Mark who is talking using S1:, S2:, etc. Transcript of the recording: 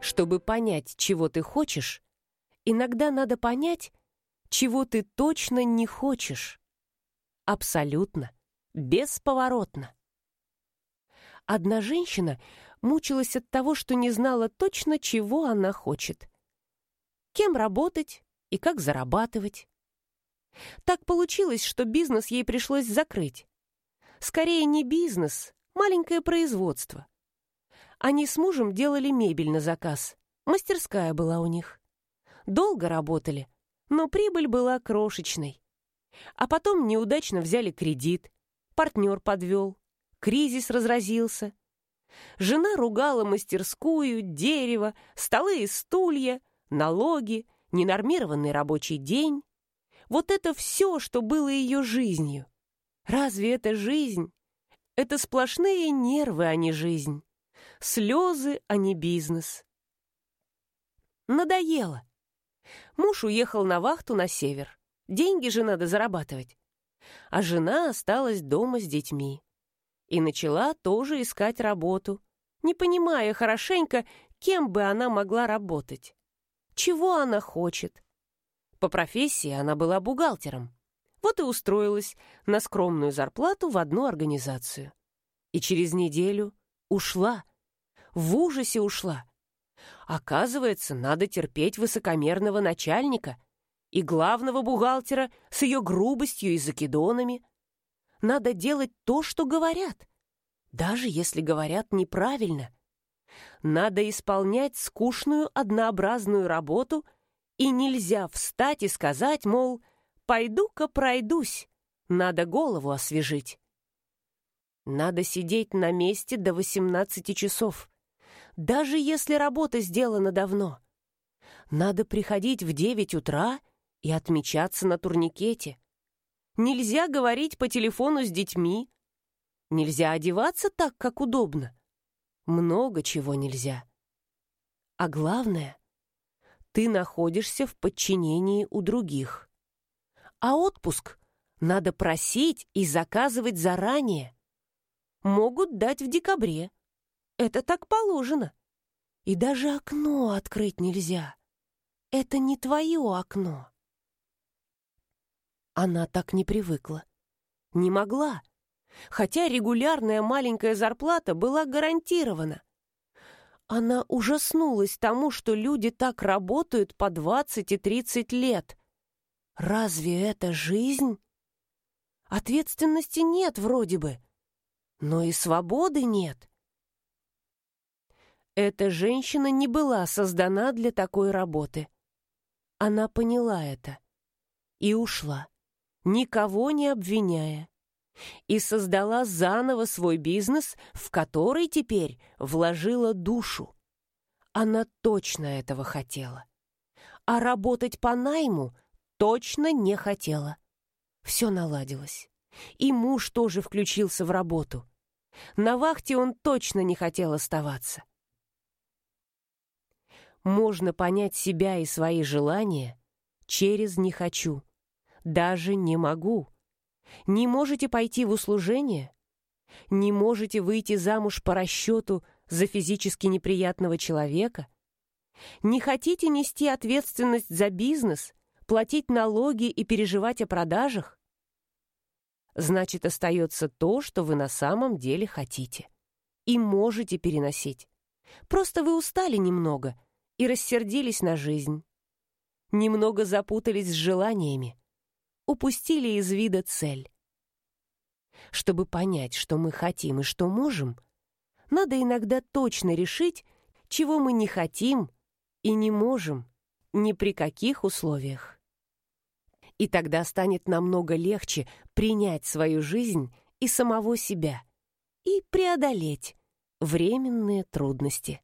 S1: Чтобы понять, чего ты хочешь, иногда надо понять, чего ты точно не хочешь. Абсолютно, бесповоротно. Одна женщина мучилась от того, что не знала точно, чего она хочет. Кем работать и как зарабатывать. Так получилось, что бизнес ей пришлось закрыть. Скорее не бизнес, маленькое производство. Они с мужем делали мебель на заказ. Мастерская была у них. Долго работали, но прибыль была крошечной. А потом неудачно взяли кредит, партнер подвел, кризис разразился. Жена ругала мастерскую, дерево, столы и стулья, налоги, ненормированный рабочий день. Вот это все, что было ее жизнью. Разве это жизнь? Это сплошные нервы, а не жизнь. Слезы, а не бизнес. Надоело. Муж уехал на вахту на север. Деньги же надо зарабатывать. А жена осталась дома с детьми. И начала тоже искать работу, не понимая хорошенько, кем бы она могла работать. Чего она хочет. По профессии она была бухгалтером. Вот и устроилась на скромную зарплату в одну организацию. И через неделю ушла. В ужасе ушла. Оказывается, надо терпеть высокомерного начальника и главного бухгалтера с ее грубостью и закидонами. Надо делать то, что говорят, даже если говорят неправильно. Надо исполнять скучную однообразную работу, и нельзя встать и сказать, мол, «пойду-ка пройдусь, надо голову освежить». Надо сидеть на месте до 18 часов, даже если работа сделана давно. Надо приходить в девять утра и отмечаться на турникете. Нельзя говорить по телефону с детьми. Нельзя одеваться так, как удобно. Много чего нельзя. А главное, ты находишься в подчинении у других. А отпуск надо просить и заказывать заранее. Могут дать в декабре. Это так положено. И даже окно открыть нельзя. Это не твое окно. Она так не привыкла. Не могла. Хотя регулярная маленькая зарплата была гарантирована. Она ужаснулась тому, что люди так работают по 20 и 30 лет. Разве это жизнь? Ответственности нет вроде бы, но и свободы нет. Эта женщина не была создана для такой работы. Она поняла это и ушла, никого не обвиняя, и создала заново свой бизнес, в который теперь вложила душу. Она точно этого хотела. А работать по найму точно не хотела. Все наладилось. И муж тоже включился в работу. На вахте он точно не хотел оставаться можно понять себя и свои желания через «не хочу», даже «не могу». Не можете пойти в услужение? Не можете выйти замуж по расчету за физически неприятного человека? Не хотите нести ответственность за бизнес, платить налоги и переживать о продажах? Значит, остается то, что вы на самом деле хотите. И можете переносить. Просто вы устали немного – и рассердились на жизнь. Немного запутались с желаниями, упустили из вида цель. Чтобы понять, что мы хотим и что можем, надо иногда точно решить, чего мы не хотим и не можем ни при каких условиях. И тогда станет намного легче принять свою жизнь и самого себя и преодолеть временные трудности.